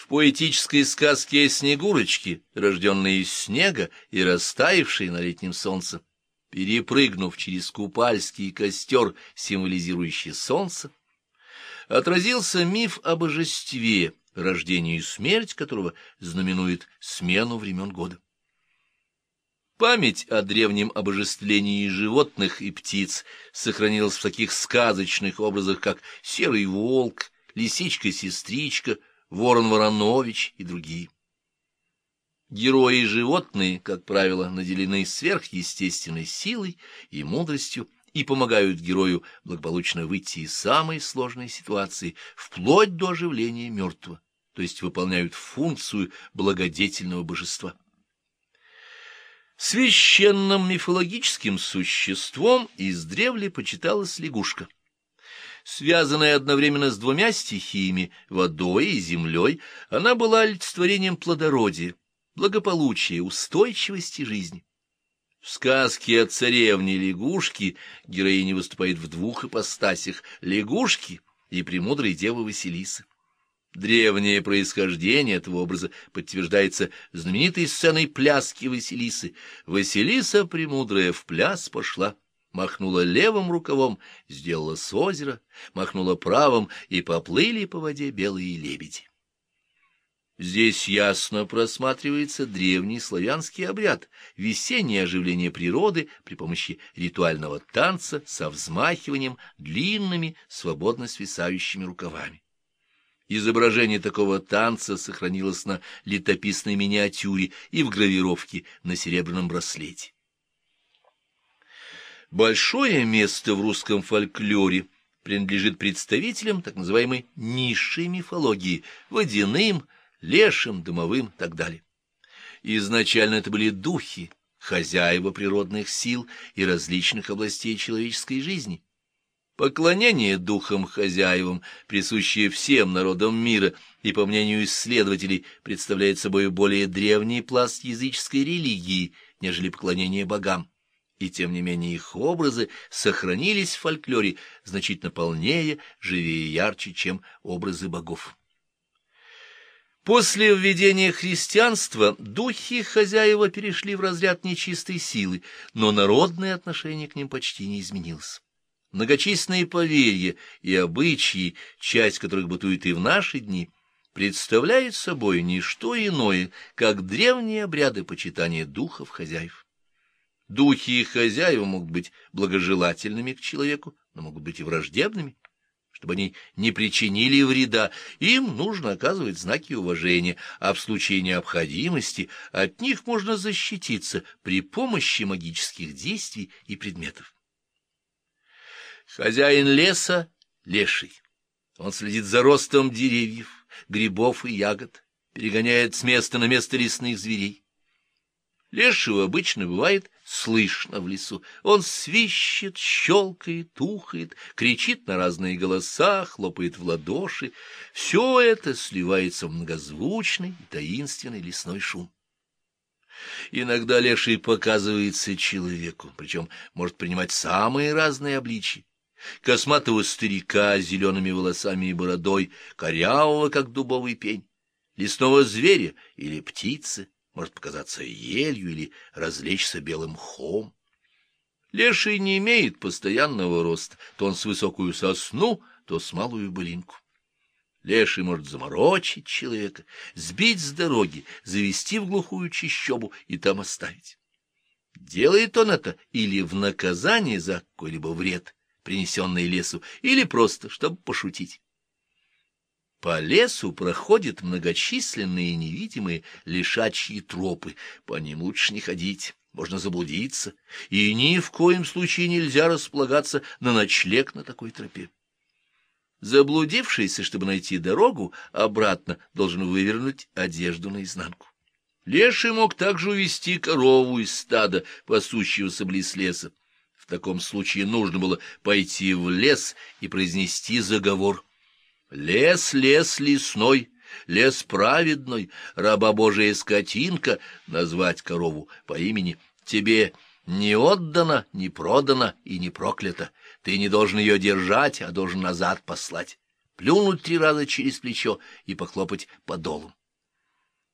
В поэтической сказке о Снегурочке, рожденной из снега и растаявшей на летнем солнце, перепрыгнув через купальский костер, символизирующий солнце, отразился миф о божестве, рождение и смерть которого знаменует смену времен года. Память о древнем обожествлении животных и птиц сохранилась в таких сказочных образах, как серый волк, лисичка-сестричка, ворон-воронович и другие. Герои животные, как правило, наделены сверхъестественной силой и мудростью и помогают герою благополучно выйти из самой сложной ситуации, вплоть до оживления мертвого, то есть выполняют функцию благодетельного божества. Священным мифологическим существом издревле почиталась лягушка. Связанная одновременно с двумя стихиями, водой и землей, она была олицетворением плодородия, благополучия, устойчивости жизни. В сказке о царевне лягушки героиня выступает в двух ипостасях — лягушки и премудрой девы Василисы. Древнее происхождение этого образа подтверждается знаменитой сценой пляски Василисы. Василиса, премудрая, в пляс пошла, махнула левым рукавом, сделала с озера, махнула правым, и поплыли по воде белые лебеди. Здесь ясно просматривается древний славянский обряд, весеннее оживление природы при помощи ритуального танца со взмахиванием длинными, свободно свисающими рукавами. Изображение такого танца сохранилось на летописной миниатюре и в гравировке на серебряном браслете. Большое место в русском фольклоре принадлежит представителям так называемой низшей мифологии, водяным, лешим, дымовым и так далее. Изначально это были духи, хозяева природных сил и различных областей человеческой жизни. Поклонение духам-хозяевам, присущее всем народам мира, и, по мнению исследователей, представляет собой более древний пласт языческой религии, нежели поклонение богам. И, тем не менее, их образы сохранились в фольклоре значительно полнее, живее и ярче, чем образы богов. После введения христианства духи хозяева перешли в разряд нечистой силы, но народное отношение к ним почти не изменилось. Многочисленные поверья и обычаи, часть которых бытует и в наши дни, представляют собой не что иное, как древние обряды почитания духов хозяев. Духи и хозяева могут быть благожелательными к человеку, но могут быть и враждебными. Чтобы они не причинили вреда, им нужно оказывать знаки уважения, а в случае необходимости от них можно защититься при помощи магических действий и предметов. Хозяин леса — леший. Он следит за ростом деревьев, грибов и ягод, перегоняет с места на место лесных зверей. Лешего обычно бывает слышно в лесу. Он свищет, щелкает, тухает, кричит на разные голоса, хлопает в ладоши. Все это сливается в многозвучный таинственный лесной шум. Иногда леший показывается человеку, причем может принимать самые разные обличия косматого старика с зелеными волосами и бородой, корявого, как дубовый пень, лесного зверя или птицы, может показаться елью или развлечься белым мхом. Леший не имеет постоянного роста, то он с высокую сосну, то с малую былинку. Леший может заморочить человека, сбить с дороги, завести в глухую чищобу и там оставить. Делает он это или в наказание за какой-либо вред, принесенные лесу, или просто, чтобы пошутить. По лесу проходят многочисленные невидимые лишачьи тропы, по ним лучше не ходить, можно заблудиться, и ни в коем случае нельзя располагаться на ночлег на такой тропе. Заблудившийся, чтобы найти дорогу, обратно должен вывернуть одежду наизнанку. Леший мог также увести корову из стада, пасущегося близ леса таком случае нужно было пойти в лес и произнести заговор. «Лес, лес лесной, лес праведный, раба Божия скотинка», назвать корову по имени, тебе не отдано, не продано и не проклято. Ты не должен ее держать, а должен назад послать. плюнуть три раза через плечо и похлопать по долу.